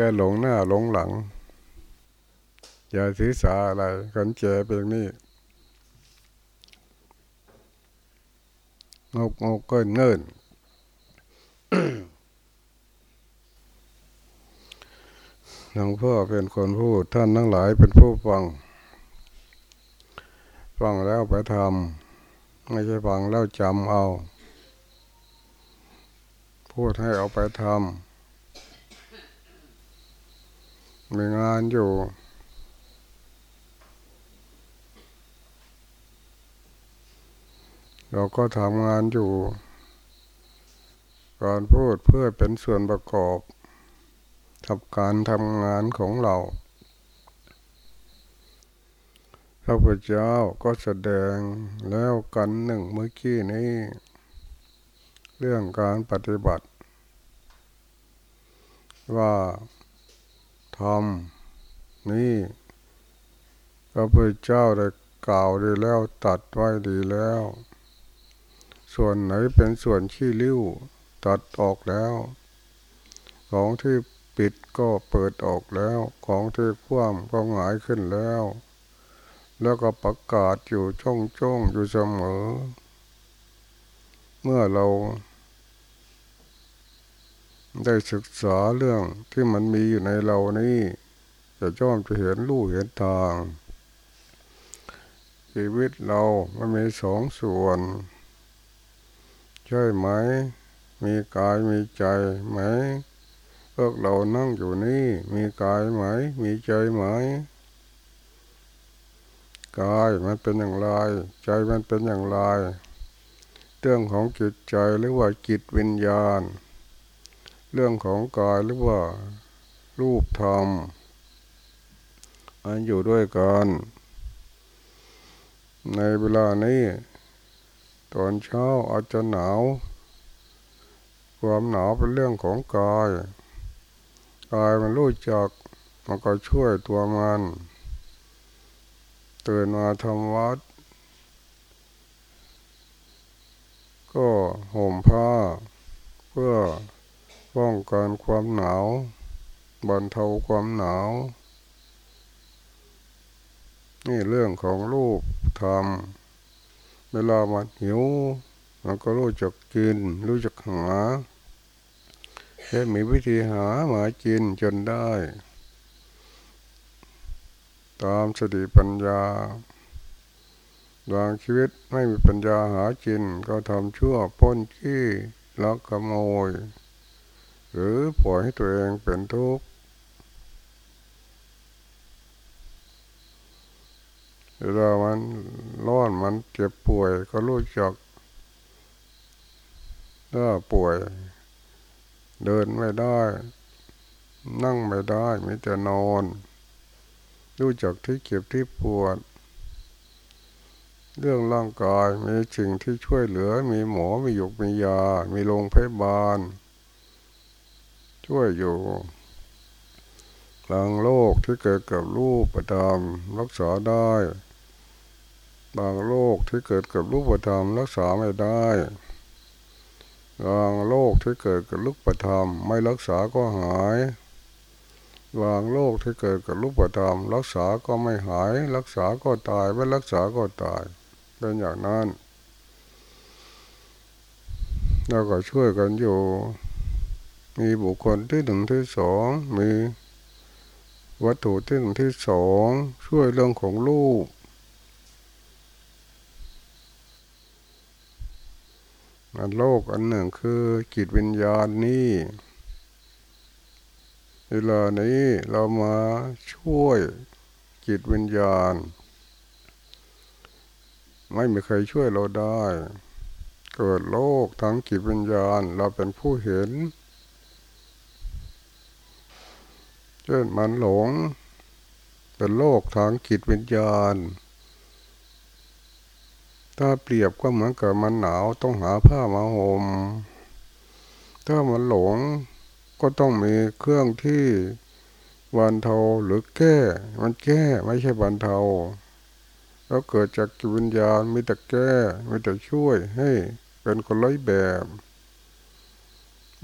ก็หลงหน้าหลงหลัง อย่าถือสาอะไรกันเจเป็นนี่งกงกเกินเงินหลวงพ่อเป็นคนพูดท่านทั้งหลายเป็นผู้ฟัง ฟังแล้วไปทำไม่ใช่ฟังแล้วจำเอา พูดให้เอาไปทำมีงานอยู่ เราก็ทำงานอยู่ การพูดเพื่อเป็นส่วนประกอบทำการทำงานของเราพระพุทธเจ้าก็แสดงแล้วกันหนึ่งเมื่อกี้นี้ เรื่องการปฏิบัติ ว่าทำนี่พระพุทธเจ้าได้กล่าวดีแล้วตัดไว้ดีแล้ว ส่วนไหนเป็นส่วนขี้ริ้ว ตัดออกแล้ว ของที่ปิดก็เปิดออกแล้ว ของที่คว่ำก็หงายขึ้นแล้ว แล้วก็ประกาศอยู่ช่องช่องอยู่เสมอ เมื่อเรา ได้ศึกษาเรื่องที่มันมีอยู่ในเรานี่จะจ้อมจะเห็นลู่เห็นทาง ชีวิตเรามันมีสองส่วน ใช่ไหม มีกายมีใจไหมพวกเรานั่งอยู่นี่ มีกายไหม มีใจไหมกายมันเป็นอย่างไร ใจมันเป็นอย่างไร เรื่องของจิตใจหรือว่าจิตวิญญาณ เรื่องของกายหรือว่า รูปธรรมมันอยู่ด้วยกันในเวลานี้ ตอนเช้าอาจจะหนาว ความหนาวเป็นเรื่องของกายกายมันรู้จักมันก็ช่วยตัวมันตื่นมาทำวัด ก็ห่มผ้าเพื่อ ป้องกันความหนาวบรรเทาความหนาว นี่เรื่องของรูปทำเวลามันหิวมันก็รู้จักกิน รู้จักหาแค่มีวิธีหาหมากินจนได้ ตามสติปัญญาบางชีวิตไม่มีปัญญาหากิน ก็ทำชั่วป้นขี้ลักขโมย หรือปล่อยให้ตัวเองเป็นทุกข์เวลามันร้อนมันเจ็บป่วยก็รู้จักถ้าป่วย เดินไม่ได้ นั่งไม่ได้มีแต่นอน รู้จักที่เก็บที่ปวด เรื่องร่างกายมีสิ่งที่ช่วยเหลือมีหมอมีหยกมียา มีโรงพยาบาล ช่วยอยู่หลังโรคที่เกิดกับรูปประดามรักษาได้ บางโรคที่เกิดกับรูปประดามรักษาไม่ได้วางโรคที่เกิดกับลูกประธรรมไม่รักษาก็หายวางโรคที่เกิดกับลูกประธรรมรักษาก็ไม่หาย รักษาก็ตายไม่รักษาก็ตายเป็นอย่างนั้นเราก็ช่วยกันอยู่ มีบุคคลที่หนึ่งที่สองมีวัตถุที่หนึ่งที่สองช่วยเรื่องของลูกอันโลกอันหนึ่งคือจิตวิญญาณนี่เวลานี้เรามาช่วยจิตวิญญาณ ไม่มีใครช่วยเราได้ เกิดโลกทั้งจิตวิญญาณ เราเป็นผู้เห็น เช่นมันหลง เป็นโลกทางจิตวิญญาณ ถ้าเปรียบก็เหมือนกับมันหนาวต้องหาผ้ามาหม่มถ้ามันหลงก็ต้องมีเครื่องที่วันเทาหรือแก้ มันแก้ไม่ใช่บันเทาแล้วเกิดจากจิตวิญญาณมีแต่แก้มีแต่ช่วยให้เป็นคนร้อยแบบ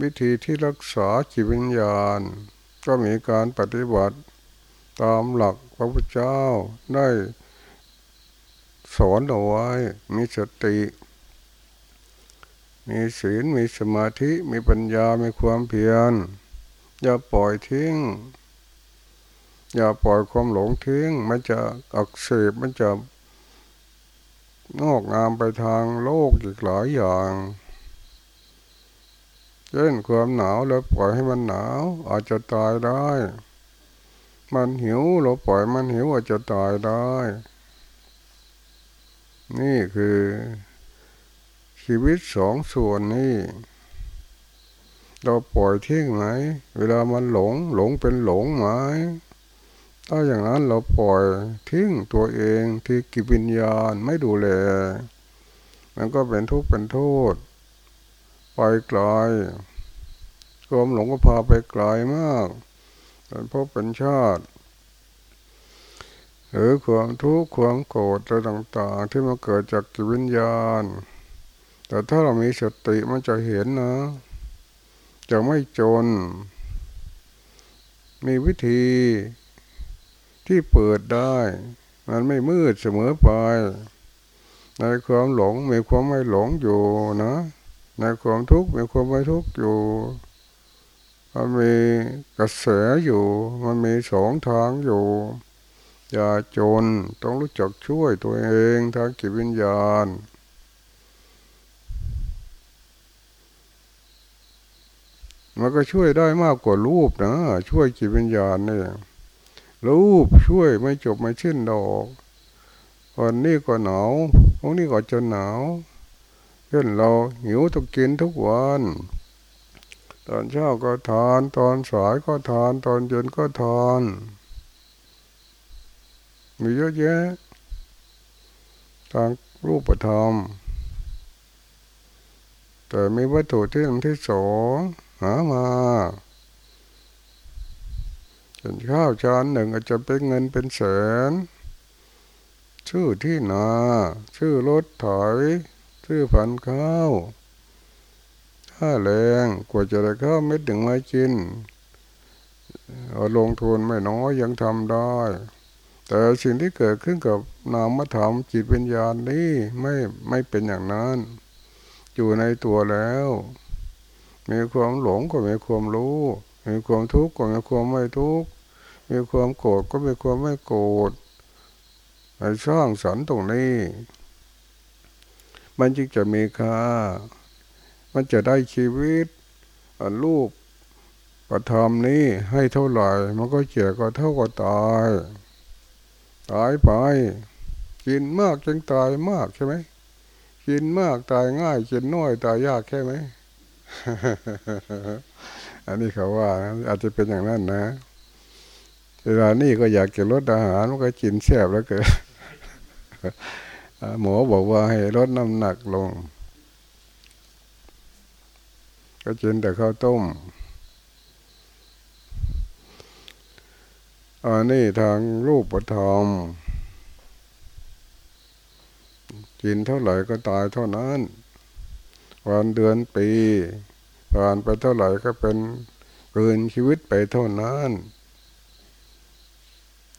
วิธีที่รักษาจิตวิญญาณ ก็มีการปฏิบัติตามหลักพระพุทธเจ้าได้สอนเอาไว้ มีสติ มีศีล มีสมาธิ มีปัญญา มีความเพียร อย่าปล่อยทิ้ง อย่าปล่อยความหลงทิ้ง มันจะอักเสบ มันจะงอกงามไปทางโลกอีกหลายอย่าง เช่นความหนาวแล้วปล่อยให้มันหนาว อาจจะตายได้ มันหิวเราปล่อยมันหิวอาจจะตายได้ นี่คือชีวิตสองส่วนนี่เราปล่อยทิ้งไหม เวลามันหลง หลงเป็นหลงไหมถ้าอย่างนั้นเราปล่อยทิ้งตัวเองที่กิวิญญาณไม่ดูแล มันก็เป็นทุกข์เป็นโทษ ไปไกลความหลงก็พาไปไกลมากเป็นพบเป็นชาติ หรือความทุกข์ความโกรธอะไรต่าง ๆ ที่มาเกิดจากกิตวิญญาณ แต่ถ้าเรามีสติมันจะเห็นนะ จะไม่จน มีวิธีที่เปิดได้ มันไม่มืดเสมอไป ในความหลงมีความไม่หลงอยู่นะ ในความทุกข์มีความไม่ทุกข์อยู่ มันมีกระแสอยู่ มันมีสองทางอยู่ อย่าจนต้องรู้จักช่วยตัวเองทางจิตวิญญาณมันก็ช่วยได้มากกว่ารูปนะ ช่วยจิตวิญญาณเนี่ยรูปช่วยไม่จบไม่ชิ้นดอกวันนี้ก็หนาวพรุ่งนี้ก็จะหนาว เช่นเราหิวต้องกินทุกวัน ตอนเช้าก็ทาน ตอนสายก็ทาน ตอนเย็นก็ทาน มีเยอะแยะทางรูปธรรม แต่มีวัตถุที่หนึ่งที่สองหามาเนข้าวจานหนึ่งอาจจะเป็นเงินเป็นแสน ชื่อที่นา ชื่อรถถอย ชื่อผันข้าวถ้าแรงกว่าจะได้ข้าวเม็ดถึงมากินเอาลงทุนไม่น้อยยังทำได้ แต่สิ่งที่เกิดขึ้นกับนามธรรมจิตวิญญาณนี้ไม่ไม่เป็นอย่างนั้น อยู่ในตัวแล้ว มีความหลงก็มีความรู้ มีความทุกข์ก็มีความไม่ทุกข์มีความโกรธก็มีความไม่โกรธในช่างสรรตรงนี้ มันจึงจะมีค่า มันจะได้ชีวิตลูกประทำนี้ให้เท่าไหร่ มันก็เจ็ก็เท่าก็ตาย ตายไป กินมากจึงตายมากใช่ไหม กินมากตายง่าย กินน้อยตายยากใช่ไหม อันนี้เขาว่า อาจจะเป็นอย่างนั้นนะเวลานี่ก็อยากจะลดอาหารมันก็กินแซ่บแล้วเกิด หมอบอกว่าให้ลดน้ำหนักลง ก็กินแต่ข้าวต้มอันนี้ทางรูปธรรมกินเท่าไหร่ก็ตายเท่านั้น วันเดือนปี ผ่านไปเท่าไหร่ก็เป็นเกินชีวิตไปเท่านั้น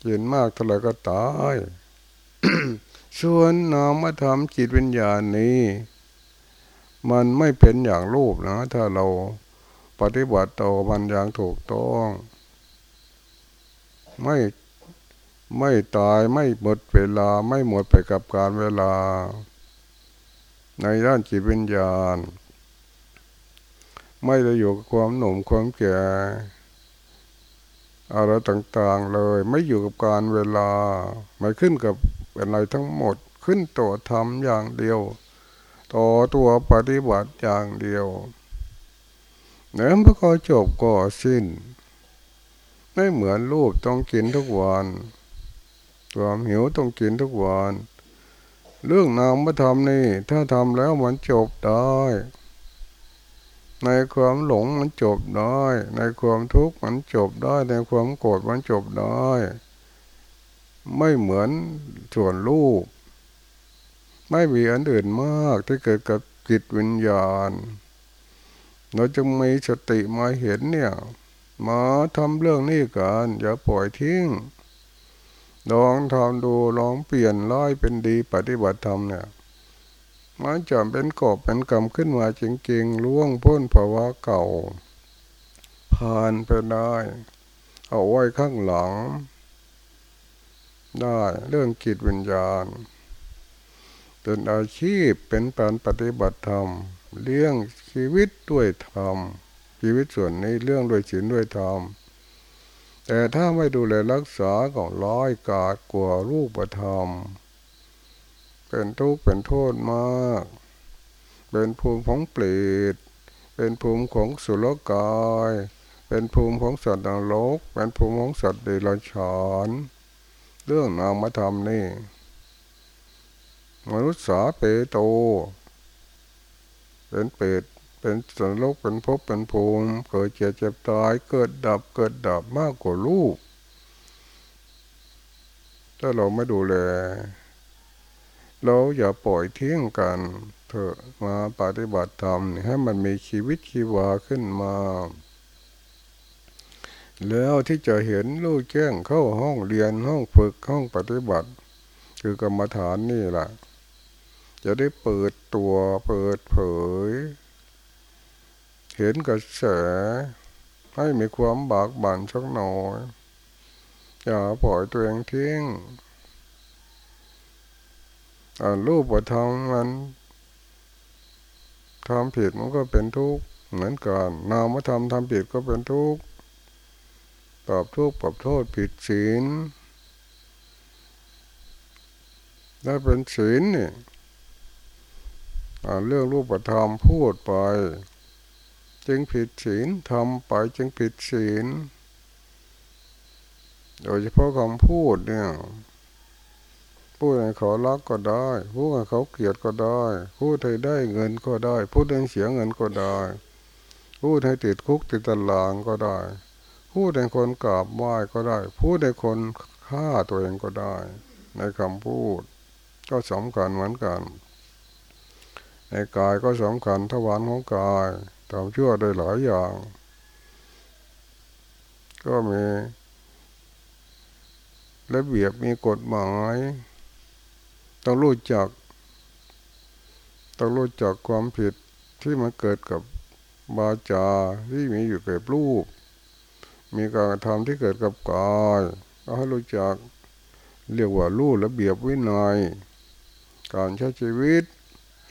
เย็นมากเท่าไหร่ก็ตาย ส่วนนามธรรมจิตวิญญาณนี้ มันไม่เป็นอย่างรูปนะ ถ้าเราปฏิบัติต่อมันอย่างถูกต้อง ไม่ไม่ตายไม่หมดเวลาไม่หมดไปกับการเวลา ในด้านจิตวิญญาณ ไม่ได้อยู่กับความหนุ่มความแก่อะไรต่างๆเลย ไม่อยู่กับการเวลาไม่ขึ้นกับ เป็นอะไรทั้งหมดขึ้นตัวทำอย่างเดียว ต่อตัวปฏิบัติอย่างเดียวเนื้อพอจบก็สิ้น ไม่เหมือนรูปต้องกินทุกวันความหิวต้องกินทุกวันเรื่องนามธรรมนี่ ถ้าทำแล้วมันจบได้ ในความหลงมันจบได้ ในความทุกข์มันจบได้ ในความโกรธมันจบได้ ไม่เหมือนส่วนลูกไม่มีอันอื่นมากที่เกิดกับจิตวิญญาณ เราจึงมีสติมาเห็นเนี่ย มาทำเรื่องนี้กันอย่าปล่อยทิ้งลองทำดูลองเปลี่ยนร้อยเป็นดีปฏิบัติธรรมเนี่ยมันจะเป็นกอบเป็นกรรมขึ้นมาจริงๆล่วงพ้นภาวะเก่า ผ่านไปได้ เอาไว้ข้างหลัง ได้เรื่องกิจวิญญาณ เป็นอาชีพเป็นการปฏิบัติธรรม เลี้ยงชีวิตด้วยธรรม ชีวิตส่วนนี้เรื่องด้วยศีลด้วยธรรม แต่ถ้าไม่ดูแลรักษาก็ร้อยกาดกลัวรูปธรรม เป็นทุกข์เป็นโทษมาก เป็นภูมิของเปรตเป็นภูมิของสุรกาย เป็นภูมิของสัตว์นรกเป็นภูมิของสัตว์เดรัจฉาน เรื่องนามธรรมนี่ มนุษย์สาเปโต เป็นเปรตเป็นสันโลกเป็นภพเป็นภูมิเกิดเจ็บเจ็บตายเกิดดับเกิดดับมากกว่าลูกถ้าเราไม่ดูแลเราอย่าปล่อยเที่ยงกันเถอะมาปฏิบัติธรรมให้มันมีชีวิตชีวาขึ้นมา แล้วที่จะเห็นลูกแจ้งเข้าห้องเรียนห้องฝึกห้องปฏิบัติ คือกรรมฐานนี่แหละจะได้เปิดตัวเปิดเผย เห็นกระแสให้มีความบากบั่นสักหน่อย อย่าปล่อยตัวเองทิ้งอ่านรูปประทำมันทำผิดมันก็เป็นทุกข์เหมือนกันนามธรรมทำผิดก็เป็นทุกข์ ตอบทุกข์ปรับโทษผิดศีลได้เป็นศีลนี่เรื่องรูปธรรมพูดไป จึงผิดศีลทำไปจึงผิดศีล โดยเฉพาะคำพูดเนี่ยพูดให้เขารักก็ได้พูดให้เขาเกลียดก็ได้พูดให้ได้เงินก็ได้พูดให้เสียเงินก็ได้พูดให้ติดคุกติดตารางก็ได้ พูดให้คนกราบไหว้ก็ได้ พูดให้คนฆ่าตัวเองก็ได้ ในคำพูด ก็สำคัญเหมือนกัน ในกายก็สำคัญทวารของกายทำชั่วได้หลายอย่าง ก็มีระเบียบมีกฎหมาย ต้องรู้จัก ต้องรู้จักความผิดที่มันเกิดกับบาจาที่มีอยู่เกิดรูป มีการทำที่เกิดกับกายก็ให้รู้จักเรียกว่ารู้ระเบียบวินัยการใช้ชีวิต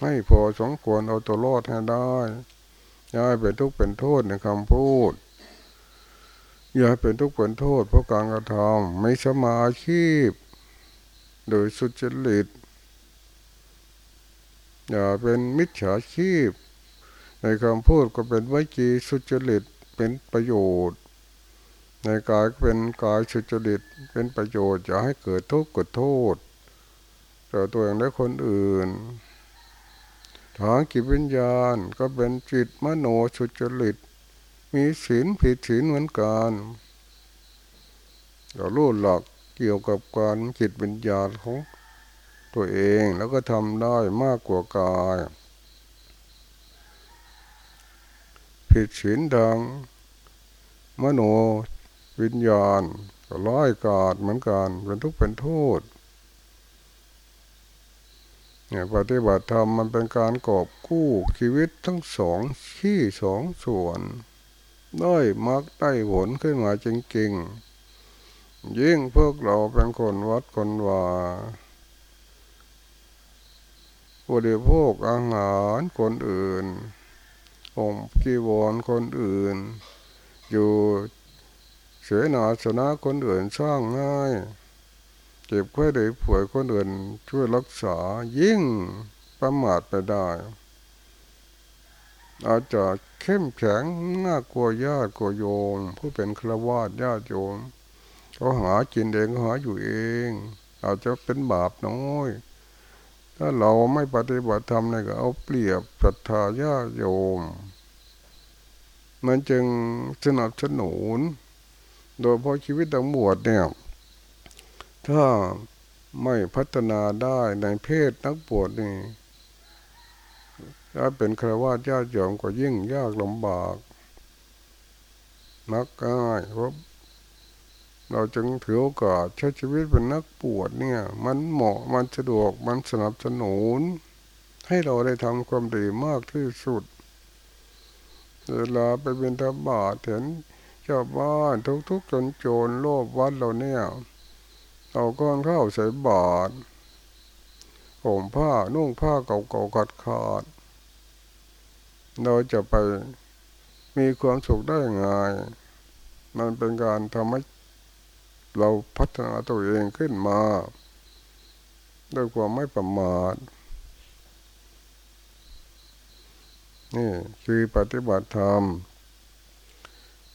ให้พอสมควรเอาตัวรอดให้ได้อย่าเป็นทุกข์เป็นโทษในคำพูดอย่าเป็นทุกข์เป็นโทษเพราะการกระทำไม่สมาชีพ โดยสุจริตอย่าเป็นมิจฉาชีพ ในคำพูดก็เป็นวิจีสุจริตเป็นประโยชน์ ในกายเป็นกายสุจริตเป็นประโยชน์อย่าให้เกิดทุกข์เกิดโทษต่อตัวเองและคนอื่นทางกิจวิญญาณก็เป็นจิตมโนสุจริต มีศีลผิดศีลเหมือนกันเรารู้หลักเกี่ยวกับการจิตวิญญาณของตัวเองแล้วก็ทำได้มากกว่ากาย ผิดศีลทางมโน วิญญาณก็ร้อยกาดเหมือนกันเป็นทุกข์เป็นโทษเนี่ยปฏิบัติธรรมมันเป็นการกอบกู้ชีวิตทั้งสองที่สองส่วนได้มักได้ผลขึ้นมาจริงๆ ยิ่งพวกเราเป็นคนวัดคนว่าบริโภคอาหารคนอื่นองกีวรคนอื่น อยู่ เสนาสนะคนอื่นสร้างง่ายจ็บไข้ได้ป่วยคนอื่นช่วยรักษายิ่งประมาทไปได้อาจจะเข้มแข็งน่ากลัวญาติกลัวโยม ผู้เป็นฆราวาสญาติโยมเขาหากินเองเขาหาอยู่เอง อาจจะเป็นบาปน้อย ถ้าเราไม่ปฏิบัติธรรมเนี่ยก็เอาเปรียบศรัทธาญาติโยม มันจึงสนับสนุน โดยเพราะชีวิตทั้งหมดเนี่ย ถ้าไม่พัฒนาได้ในเพศนักบวชนี่ถ้าเป็นครวญญาติโยมก็ยิ่งยากลำบากนักง่ายเพราะเราจึงถือโอกาสใช้ชีวิตเป็นนักปวดเนี่ย มันเหมาะมันสะดวกมันสนับสนุน ให้เราได้ทำความดีมากที่สุดเวลาไปเป็นธบาตเห็น ชาวบ้านทุกๆจนโจรโลภวัดเราเนี่ยเอาก้อนข้าวใส่บาตรห่มผ้านุ่งผ้าเก่าๆขาดขาดเราจะไปมีความสุขได้ไงมันเป็นการทำให้เราพัฒนาตัวเองขึ้นมาด้วยความไม่ประมาทนี่คือปฏิบัติธรรม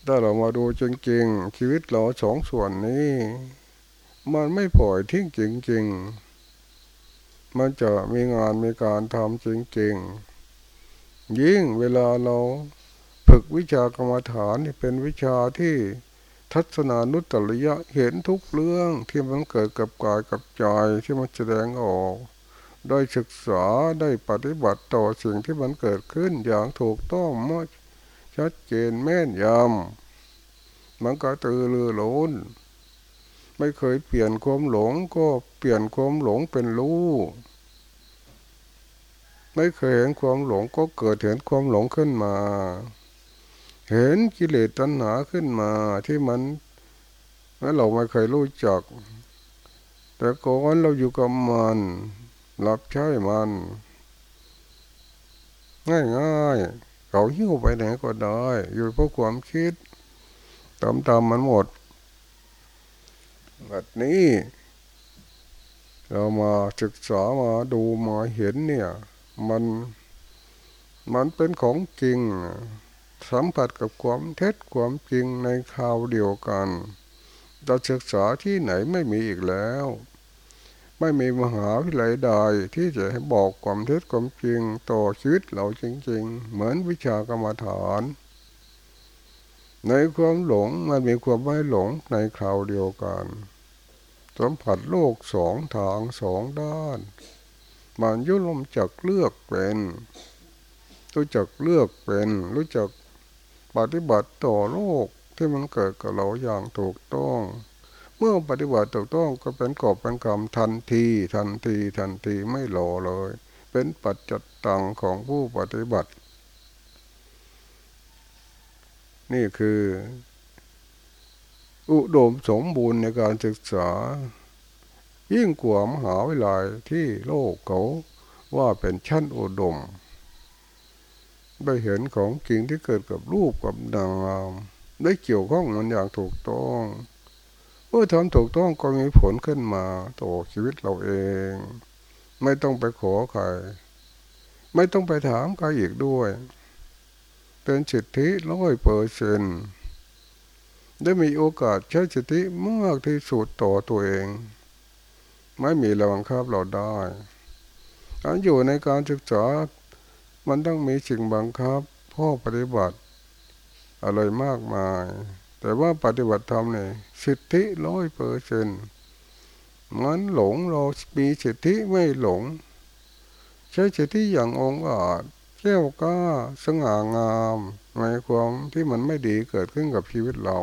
ถ้าเรามาดูจริงๆชีวิตเราสองส่วนนี้ มันไม่ปล่อยทิ้งจริง ๆ มันจะมีงานมีการทำจริง ๆ ยิ่งเวลาเราฝึกวิชากรรมฐานเป็นวิชาที่ทัศนานุตตริยะเห็นทุกเรื่องที่มันเกิดกับกายกับใจที่มันแสดงออก ได้ศึกษาได้ปฏิบัติต่อสิ่งที่มันเกิดขึ้นอย่างถูกต้องเมั่ ชัดเจนแม่นยำมันก็ตือรือร้นไม่เคยเปลี่ยนความหลงก็เปลี่ยนความหลงเป็นรู้ไม่เคยเห็นความหลงก็เกิดเห็นความหลงขึ้นมา เห็นกิเลสตัณหาขึ้นมาที่มันแม้เราไม่เคยรู้จัก แต่ก่อนเราอยู่กับมันรับใช้มัน ง่ายง่าย เขาหิ้วไปไหนก็ได้ อยู่เพราะความคิดตามตามมันหมดแบบนี้ เรามาศึกษามาดูมาเห็นเนี่ย มันมันเป็นของจริง สัมผัสกับความเท็จความจริงในคราวเดียวกัน เราศึกษาที่ไหนไม่มีอีกแล้ว ไม่มีมหาวิทยาลัยใดที่จะให้บอกความเท็จความจริงต่อชีวิตเราจริง ๆ เหมือนวิชากรรมฐาน ในความหลงมันมีความไม่หลงในคราวเดียวกันสัมผัสโลกสองทางสองด้านมันยุลมจักเลือกเป็นรู้จักเลือกเป็น รู้จักปฏิบัติต่อโลกที่มันเกิดกับเราอย่างถูกต้อง เมื่อปฏิบัติถูกต้องก็เป็นกอบเป็นคำทันที ทันทีทันทีไม่รอเลย เป็นปัจจัตตังของผู้ปฏิบัติ นี่คือ อุดมสมบูรณ์ในการศึกษา ยิ่งกว่ามหาวิทยาลัยที่โลกเขาว่าเป็นชั้นอุดมได้เห็นของจริงที่เกิดกับรูปกับนามได้เกี่ยวข้องมันอย่างถูกต้อง เมื่อทำถูกต้องก็มีผลขึ้นมาต่อชีวิตเราเอง ไม่ต้องไปขอใคร ไม่ต้องไปถามใครอีกด้วย เป็นสิทธิร้อยเปอร์เซนได้มีโอกาสใช้สิทธิมากที่สุดต่อตัวเอง ไม่มีระวังคับเราได้อันอยู่ในการศึกษา มันต้องมีสิ่งบังคับพ่อปฏิบัติ อะไรมากมาย แต่ว่าปฏิบัติธรรมเนี่ยสิทธิร้อยเปอร์เซนต์มันหลงเรามีสิทธิไม่หลง ใช้สิทธิอย่างองอาจเจ้าก้าสง่างามในความที่มันไม่ดีเกิดขึ้นกับชีวิตเรา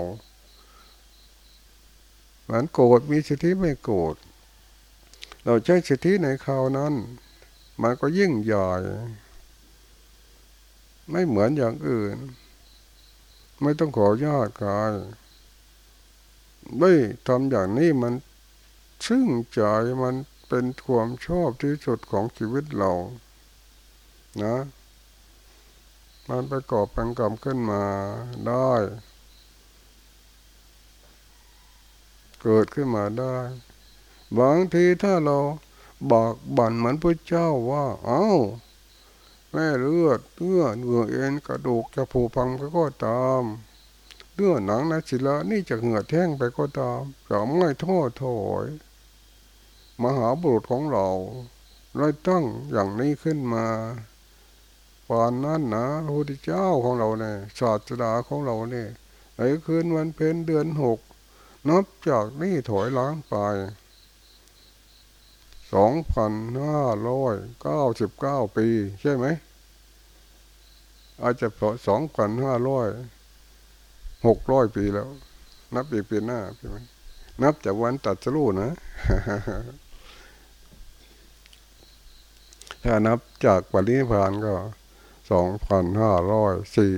เหมือนโกรธมีสิทธิไม่โกรธเราใช้สิทธิในคราวนั้น มันก็ยิ่งใหญ่ไม่เหมือนอย่างอื่น ไม่ต้องขอญาติกายไม่ทำอย่างนี้มันซึ่งใจมันเป็นความชอบที่สุดของชีวิตเรา นะ มันประกอบเป็นกรรมขึ้นมาได้ เกิดขึ้นมาได้บางทีถ้าเราบอกบั่นเหมือนพระเจ้าว่า เอา้า แม่เลือดเลือดเหงื่อเอ็นกระดูกจะผูพังไปก็ตามเลือดหนังนะศิลานี่จะเหงื่อแท่งไปก็ตามจะไม่ท้อถอยมหาบุรุษของเราได้ตั้งอย่างนี้ขึ้นมาปานนั้นนะพระพุทธเจ้าของเราเนี่ยศาสดาของเราเนี่ยในคืนวันเพ็ญเดือนหกนับจากนี้ถอยล้างไป สองพันห้าร้อยเก้าสิบเก้าปี ใช่ไหม อาจจะสองพันห้าร้อยหกร้อยปีแล้ว นับอีกปีหน้าใช่ไหมนับจากวันตัดสู้นะ ถ้านับจากปรินิพานก็สองพันห้าร้อยสี่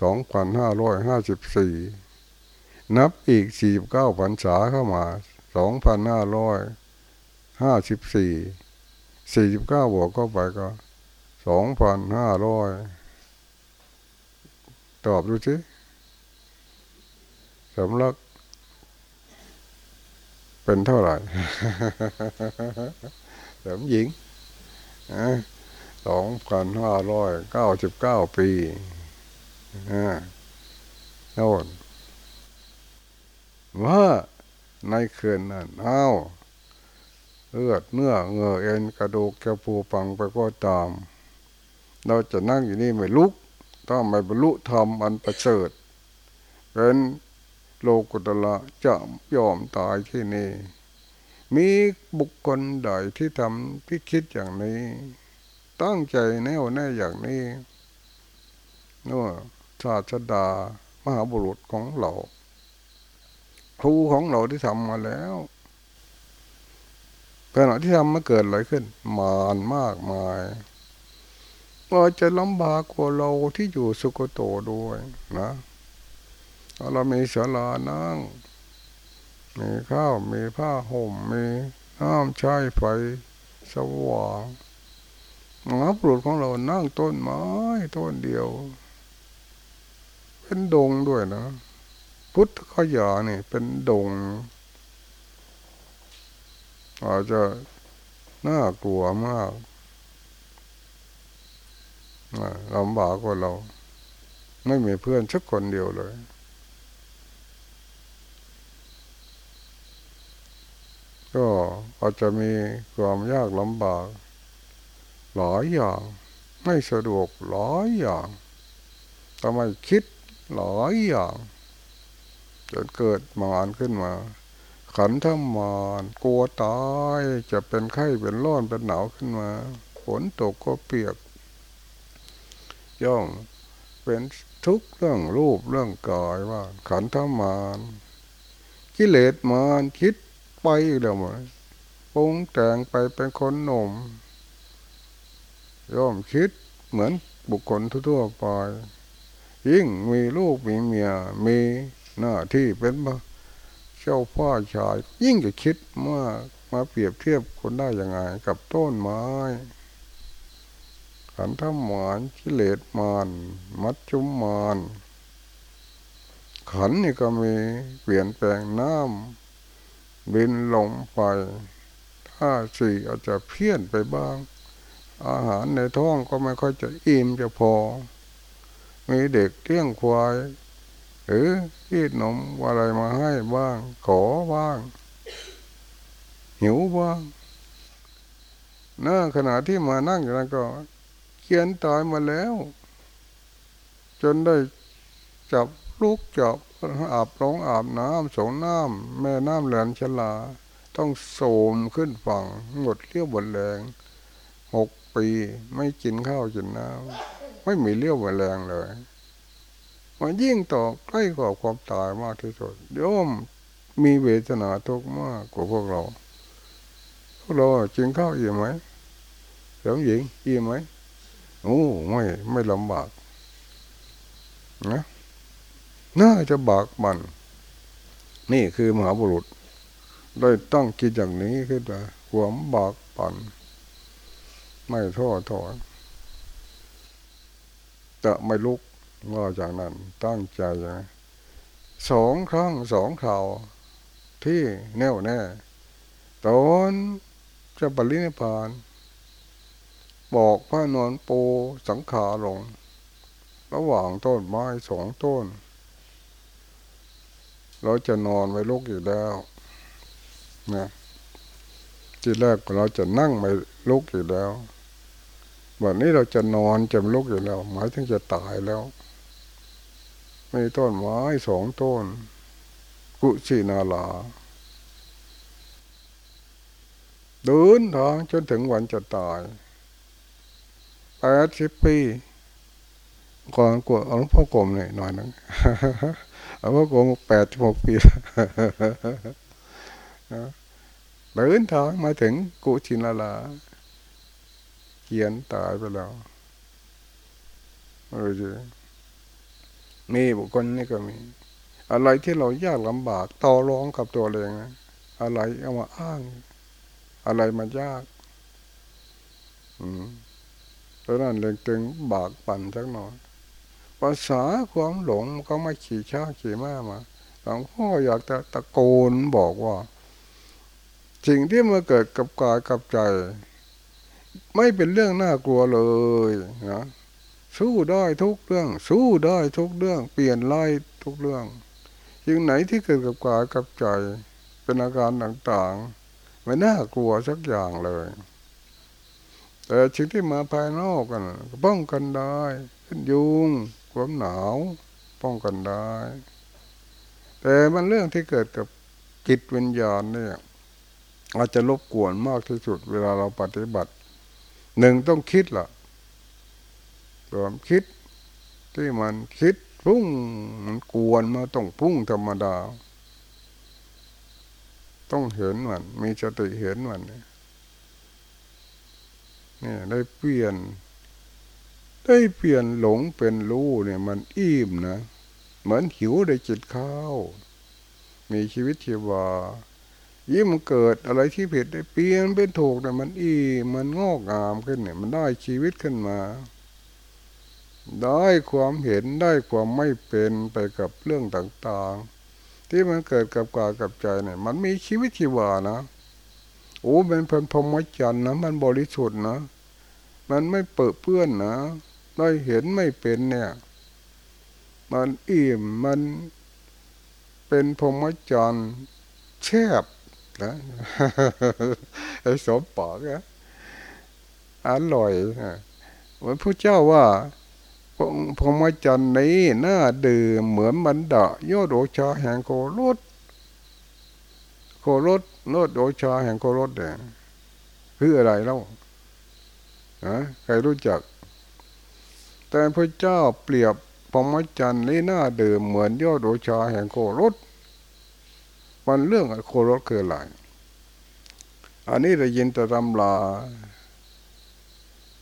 สองพันห้าร้อยห้าสิบสี่นับอีกสี่เก้าพรรษาเข้ามาสองพันห้าร้อย ห้าสิบสี่สี่สิบเก้าบวกเข้าไปก็สองพันห้าร้อยตอบดูสิสำลัก เป็นเท่าไหร่สมหญิงสองพันห้าร้อยเก้าสิบเก้าปีโน่นว่าในคืนนั้นเอา เลือดเนื้อเงือเอ็นกระดูกแกปูปังไปก็ตาม เราจะนั่งอยู่นี่ไม่ลุกต้องไม่บรรลุธรรมอันประเสริฐเป็นโลกุตละจะยอมตายที่นี่ มีบุคคลใดที่ทำที่คิดอย่างนี้ ตั้งใจแน่วแน่อย่างนี้นู่ชาชดามหาบุรุษของเราครูของเราที่ทำมาแล้ว ขณะที่ทำมาเกิดอะไรขึ้น มานมากมายว่าจะลำบากกว่าเราที่อยู่สุโกโตด้วยนะเรามีศาลานั่ง มีข้าว มีผ้าห่ม มีน้ำใช้ไฟสว่างหมาปลุดของเรานั่งต้นไม้ต้นเดียว เป็นดงด้วยนะ พุทธขยานี่เป็นดง อาจจะน่ากลัวมากลำบากกว่าเรา ไม่มีเพื่อนสักคนเดียวเลย ก็อาจจะมีความยากลำบากหลายอย่าง ไม่สะดวกหลายอย่างทำไมคิดหลายอย่างจนเกิดมานขึ้นมา ขันธมานกลัวตายจะเป็นไข้เป็นร้อนเป็นหนาวขึ้นมาฝนตกก็เปียก ย่อมเป็นทุกเรื่องรูปเรื่องกายว่า ขันธมานกิเลสมานคิดไปเดี๋ยวมันปรุงแต่งไปเป็นคนหนุ่มย่อมคิดเหมือนบุคคลทั่วไป ยิ่งมีลูกมีเมียมีหน้าที่เป็นบ้า เจ้าพ่อชาย ยิ่งจะคิดว่ามาเปรียบเทียบคนได้ยังไง กับต้นไม้ขันธมานกิเลสมาน มัดจุมมานขันนี่ก็มีเปลี่ยนแปลงน้ำบินลงไปถ้าสี่อาจจะเพี้ยนไปบ้าง อาหารในท้องก็ไม่ค่อยจะอิ่มจะพอ มีเด็กเลี้ยงควาย หรือ ที่นมอะไรมาให้บ้าง ขอบ้าง หิวบ้างเน้าขณะที่มานั่งอยู่นั้นก็เขียนตายมาแล้ว จนได้จับลูกจับอาบลงอาบน้ำสงน้ำแม่น้ำแหลมชลา ต้องโสมขึ้นฝั่งหมดเลี้ยวบนแรงหกปีไม่กินข้าวกินน้ำไม่มีเลี้ยวบนแรงเลย มันยิ่งต่อใกล้กว่าความตายมากที่สุดย่อมมีเวทนาทุกข์มากกว่าพวกเราพวกเรากินข้าวอิ่มไหมสมหญิงอิ่มไหมโอ้ไม่ไม่ลำบากนะน่าจะบากบันนี่คือมหาบุรุษได้ต้องคิดอย่างนี้ขึ้นมาหวมบากปันไม่ท้อถอยจะไม่ลุก ว่าจากนั้นตั้งใจนะสองครั้งสองข่าวที่แน่วแน่ตอนจะปรินิพาน บอกพระนอนโปสังขาลง ระหว่างต้นไม้สองต้น เราจะนอนไว้ลุกอยู่แล้วนะทีแรกเราจะนั่งไม่ลุกอยู่แล้ววันนี้เราจะนอนจะลุกอยู่แล้ว หมายถึงจะตายแล้ว มีต้นไม้สองต้น กุชินาลา เดินทางจนถึงวันจะตายแปดสิบปีก่อนกวเอาหลวงพ่อกลมหน่อยหน่อยนึงหลวงพ่อกลมแปดหกปีเดินทางมาถึงกุชินาลาเขียนตายไปแล้วเออ มีบุคคลนี่ก็มี อะไรที่เรายากลำบากต่อรองกับตัวเองอะไรเอามาอ้าง อะไรมันยาก อืมเพราะนั้นเรื่องตึงบากปั่นสักหน่อยภาษาความหลงก็ไม่ขี่ช้าขี่ม้ามาหลวงพ่ออยากจะตะโกนบอกว่า สิ่งที่มาเกิดกับกายกับใจ ไม่เป็นเรื่องน่ากลัวเลยนะ สู้ได้ทุกเรื่อง สู้ได้ทุกเรื่อง เปลี่ยนไล่ทุกเรื่องยิ่งไหนที่เกิดกับกายกับใจ เป็นอาการต่างๆ ไม่น่ากลัวสักอย่างเลย แต่สิ่งที่มาภายนอกกันป้องกันได้เป็นยุงความหนาวป้องกันได้ แต่มันเรื่องที่เกิดกับจิตวิญญาณเนี่ยอาจจะรบกวนมากที่สุดเวลาเราปฏิบัติ หนึ่งต้องคิดล่ะ ความคิดที่มันคิดพุ่งมันกวนมาต้องพุ่งธรรมดา ต้องเห็นมัน มีสติเห็นมันเนี่ยได้เปลี่ยน ได้เปลี่ยนหลงเป็นรู้เนี่ย มันอิ่มนะ เหมือนหิวได้จิตข้าว มีชีวิตชีวายิ่งมันเกิดอะไรที่ผิดได้เปลี่ยนเป็นถูกเนี่ยมันอีมันงอกงามขึ้นเนี่ย มันได้ชีวิตขึ้นมา ได้ความเห็นได้ความไม่เป็นไปกับเรื่องต่างๆ ที่มันเกิดกับกากับใจเนี่ย มันมีชีวิตชีวานะโอ้เป็นพันพรมจันนะมันบริสุทธิ์นะ มันไม่เปื้อเปื้อนนะได้เห็นไม่เป็นเนี่ย มันอิ่มมันเป็นพรมจันแชบนะไอ้สมปากนะอร่อยเหมือนพระเจ้าว่า พรหมจรรย์นี้หน้าดื่มเหมือนบันดาโยโดชาแห่งโครถโครถโนดโดชาแห่งโครถเนี่ยคืออะไรเล่านะใครรู้จัก แต่พระเจ้าเปรียบพรหมจรรย์นี้หน้าดื่มเหมือนโยโดชาแห่งโครถมันเรื่องโครถคืออะไรอันนี้ได้ยินแต่ตำลา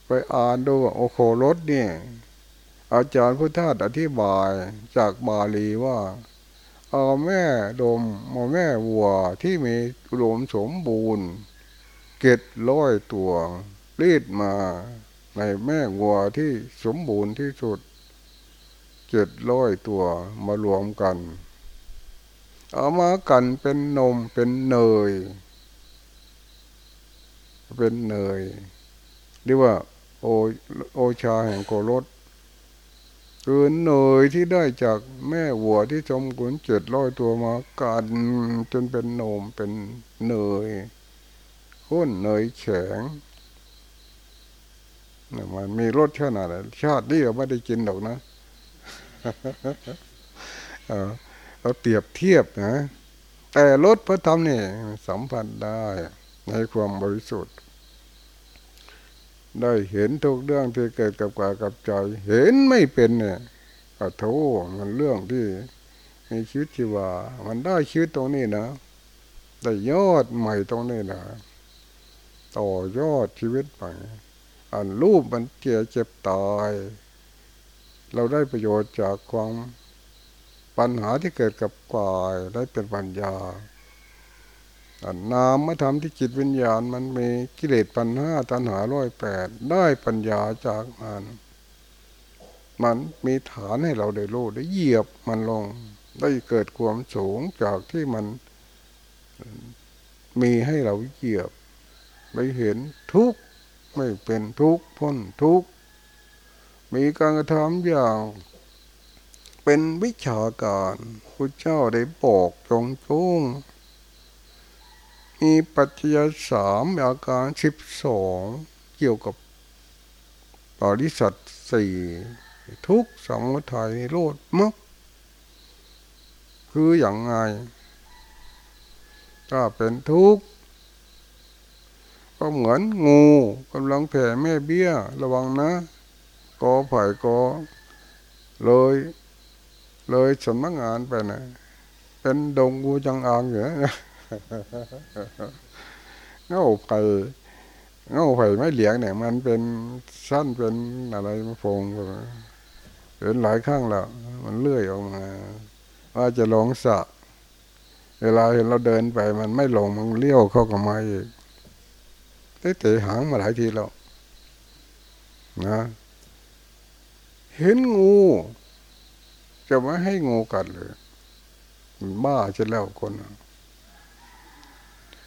ไปอ่านดูว่าโอโครถเนี่ย อาจารย์พุทธาอธิบายจากบาลีว่า เอาแม่ดมมาแม่วัวที่มีอุดมสมบูรณ์เกตร้อยตัวรีดมาในแม่วัวที่สมบูรณ์ที่สุดเจ็ดร้อยตัวมารวมกัน เอามากันเป็นนมเป็นเนย เป็นเนยเรียกว่าโอโอชาแห่งโกรส คือเนยที่ได้จากแม่วัวที่ชมกุนเจ็ดร้อยตัวมากันจนเป็นนมเป็นเนยข้นเนยแข็งมันมีรสชาติอะไรชาตินี้เราไม่ได้กินหรอกนะเราเปรียบเทียบนะแต่รสพระธรรมนี่สัมพันธ์ได้ในความบริสุทธิ์ ได้เห็นทุกเรื่องที่เกิดกับกายกับใจ เห็นไม่เป็นเนี่ยก็โทมันเรื่องที่มีชีวิตชีวามันได้ชีวิตตรงนี้นะได้ยอดใหม่ตรงนี้นะต่อยอดชีวิตใหม่อันรูปมันเจ็บเจ็บตาย เราได้ประโยชน์จากความปัญหาที่เกิดกับกายได้เป็นปัญญา นามมาทำที่จิตวิญญาณมันมีกิเลสปัญหาตัณหาร้อยแปดได้ปัญญาจากมันมันมีฐานให้เราได้รู้ได้เหยียบมันลง ได้เกิดความสูงจากที่มันมีให้เราเหยียบได้เห็นทุกข์ไม่เป็นทุกข์พ้นทุกข์มีการกระทำอย่างเป็นวิชาการพระเจ้าได้บอกตรงตรง มีปัจจัยสามอาการสิบสองเกี่ยวกับปริสัทสี่ทุกสมุทัยโลดมักคืออย่างไง ถ้าเป็นทุกข์ก็เหมือนงูกำลังแผ่แม่เบี้ย ระวังนะกอไผ่กอเลย เลยสำนักงานไปนะ เป็นดงงูจังอางอยู่นะ เงาไผ่เงาไผ่ไม่เหลียงเนี่ย มันเป็นสั้นเป็นอะไรมาฟงเห็นหลายข้างแล้ว มันเลื่อยออกมา ว่าจะลงสะ เวลาเห็นเราเดินไป มันไม่ลงมันเลี้ยวเข้ากับไมาอีกได้เตะหางมาหลายทีแล้วนะเห็นงู จะไม่ให้งูกัดเลยบ้าจะแล้วคน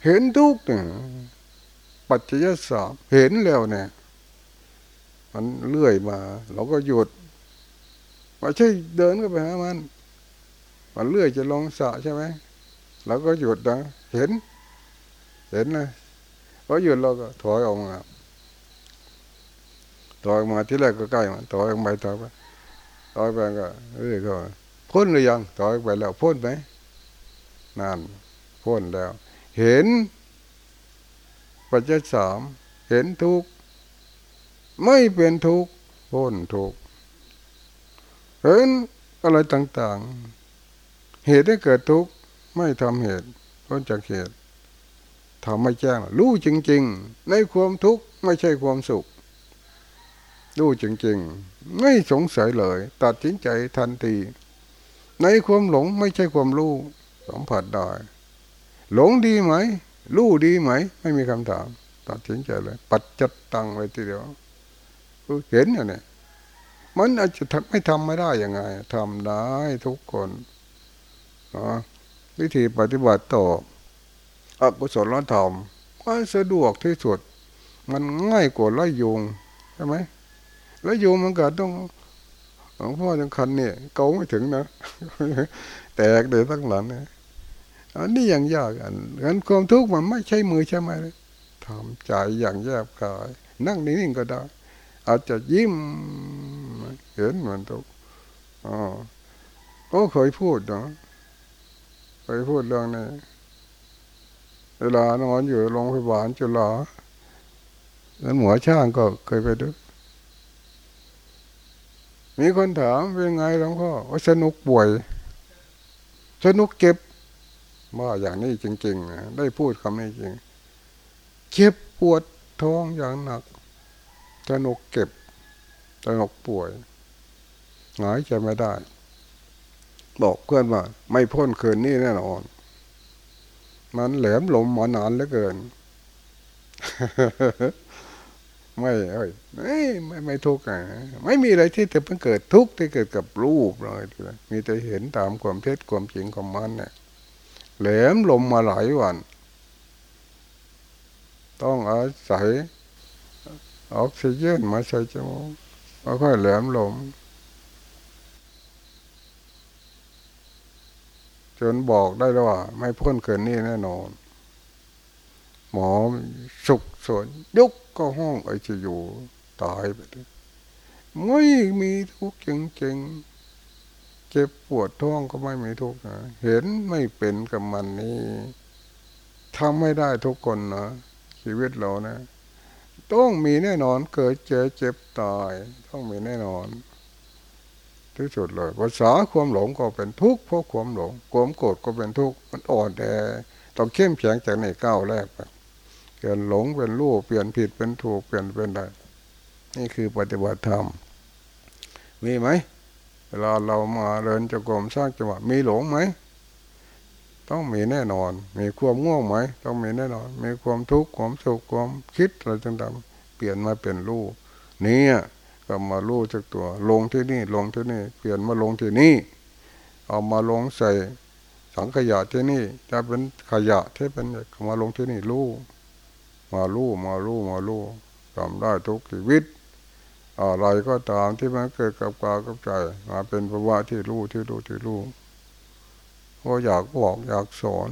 เห็นทุกเนี่ยปัจจัยสามเห็นแล้วเนี่ย มันเลื่อยมา เราก็หยุดไม่ใช่เดินก็ไปหามัน มันเลื่อยจะลงสะใช่ไหมเราก็หยุดนะเห็น เห็นนะพอหยุดเราก็ถอยออกมาถอยมาที่แรกก็ใกล้มันถอยออกไปถอยไปถอยไปก็เอ้ยก็พ้นหรือยังถอยไปแล้วพ้นไหมนั่นพ้นแล้ว เห็น ปัจจัยสามเห็นทุกข์ไม่เป็นทุกข์พ้นทุกข์เห็นอะไรต่างๆ เหตุให้เกิดทุกข์ไม่ทำเหตุพ้นจากเหตุทำไม่แจ้งรู้จริง ๆ ในความทุกข์ไม่ใช่ความสุขรู้จริง ๆ ไม่สงสัยเลย ตัดสินใจทันที ในความหลงไม่ใช่ความรู้สัมผัสได้ หลงดีไหมรู้ดีไหม ไม่มีคำถามตัดสินใจเลย ปัดจัดตังเลยทีเดียวเห็นอย่างนี้มันอาจจะไม่ทำไม่ได้ยังไงทำได้ทุกคนนะวิธีปฏิบัติต่ออกุศลธรรมก็สะดวกที่สุด มันง่ายกว่าไล่ยุงใช่ไหมไล่ยุงมันก็ต้องหลวงพ่อจังคันเนี่ยเกาไม่ถึงนะ แตกเดือดตั้งหลังเนี่ย อันนี้อยังยากอันงั้นความทุกข์มันไม่ใช่มือใช่ไหมทำใจอย่างแยบกาย นั่งนิ่งๆก็ได้ อาจจะยิ้มเห็นมือนทุกข์อ๋อก็เคยพูดเนาะไปพูดเรื่องนี้เวลานอนอยู่โรงพยาบาลจุฬาแล้วหมอช่างก็เคยไปดูมีคนถามเป็นไงหลวงพ่อว่าสนุกป่วย สนุกเก็บ ว่าอย่างนี้จริงๆนะได้พูดคำนี้จริง เจ็บปวดท้องอย่างหนักสนุกเก็บสนุกป่วยหายใจไม่ได้ บอกเพื่อนว่า ไม่พ้นคืนนี้แน่นอน มันแหลมลมมานานเหลือเกิน ไม่เอ้ยไม่ไม่ไม่ทุกข์อะไม่มีอะไรที่จะเพิ่งเกิดทุกข์ที่เกิดกับรูปเลยมีแต่เห็นตามความเท็จความจริงของมันเนี่ย แหลมลมมาหลายวัน ต้องอาศัยออกซิเจนมาใส่จมูกค่อยแหลมลม จนบอกได้แล้วว่า ไม่พ้นเกินนี้แน่นอน หมอสุกสนยุกก็ห้องไอจะอยู่ตายไปเลยไม่มีทุกข์จริงๆ จ็บปวดท้องก็ไม่มีทุกข์นะเห็นไม่เป็นกับมันนี่ทำไม่ได้ทุกคนนะชีวิตเรานะ ต้องมีแน่นอนเกิดเจ็บเจ็บตาย ต้องมีแน่นอนที่สุดเลยภาษาความหลงก็เป็นทุกข์เพราะความหลงความโกรธก็เป็นทุกข์มันอ่อนแอต้องเข้มแข็งจากในก้าวแรกไปเปลี่ยนหลงเป็นรู้เปลี่ยนผิดเป็นถูกเปลี่ยนเป็นได้นี่คือปฏิบัติธรรมมีไหม ลาเรามาเดินจะกรมสร้างจังหวะมีหลงไหม ต้องมีแน่นอน มีความง่วงไหม ต้องมีแน่นอน มีความทุกข์ความสุขความคิดอะไรต่างๆเปลี่ยนมาเป็นรู้นี่ก็มาลู่จากตัว ลงที่นี่ลงที่นี่ เปลี่ยนมาลงที่นี่ เอามาลงใส่สังขยะที่นี่จะเป็นขยะที่เป็นมาลงที่นี่ลู่มาลู่มาลู่มาลู่ทำได้ทุกชีวิต อะไรก็ตามที่มันเกิดกับกายกับใจมาเป็นภาวะที่รู้ที่รู้ที่รู้ก็อยากบอกอยากสอน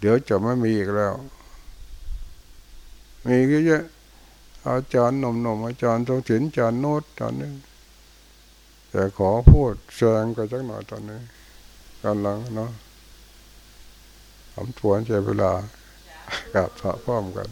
เดี๋ยวจะไม่มีอีกแล้ว มีเยอะอาจารย์หนุ่มๆอาจารย์ทรงศิลป์อาจารย์โน้ตตอนนี้แต่ขอพูดแซงกันสักหน่อยตอนนี้กันหลังเนาะทำทวนใช้เวลากับพระพร้อมกัน